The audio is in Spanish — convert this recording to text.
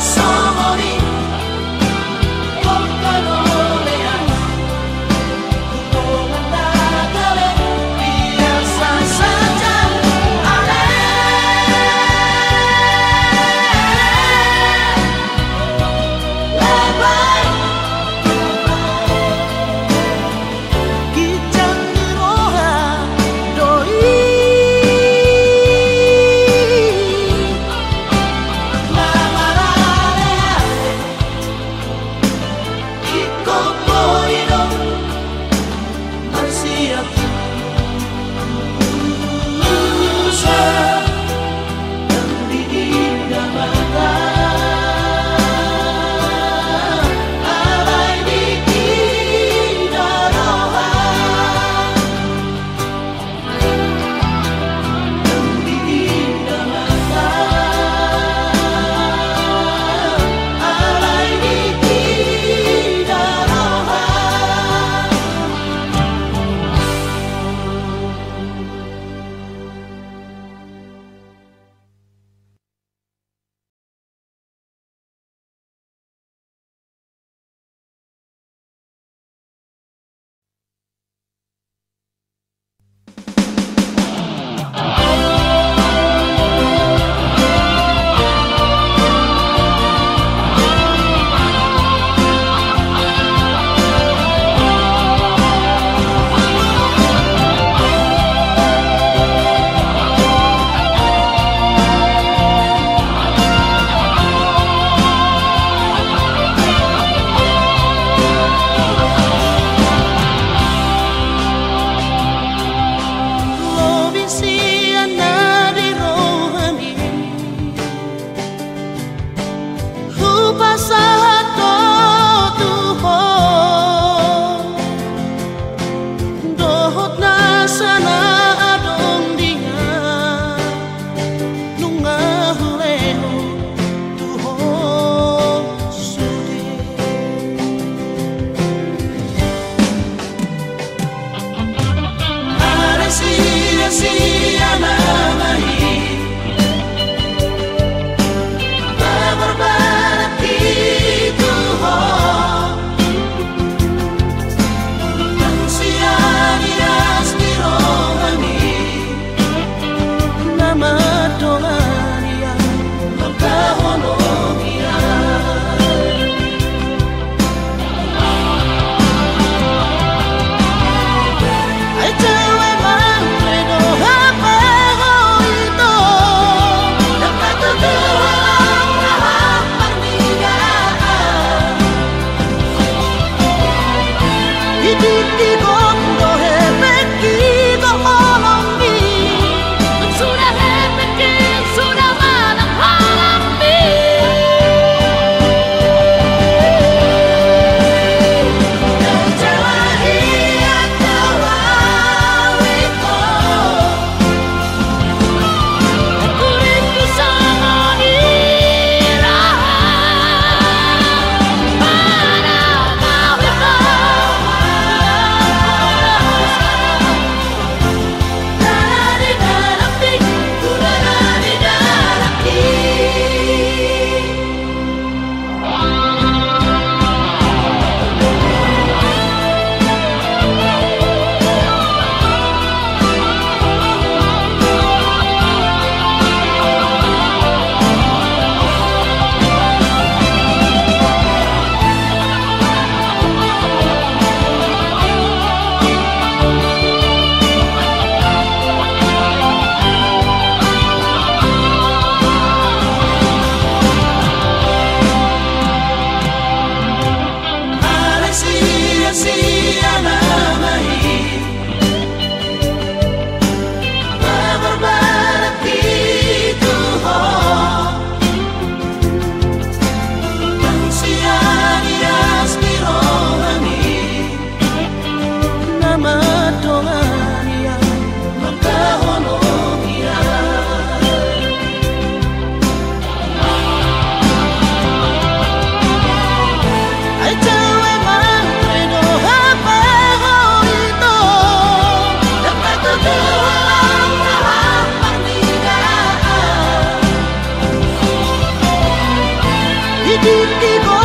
song. y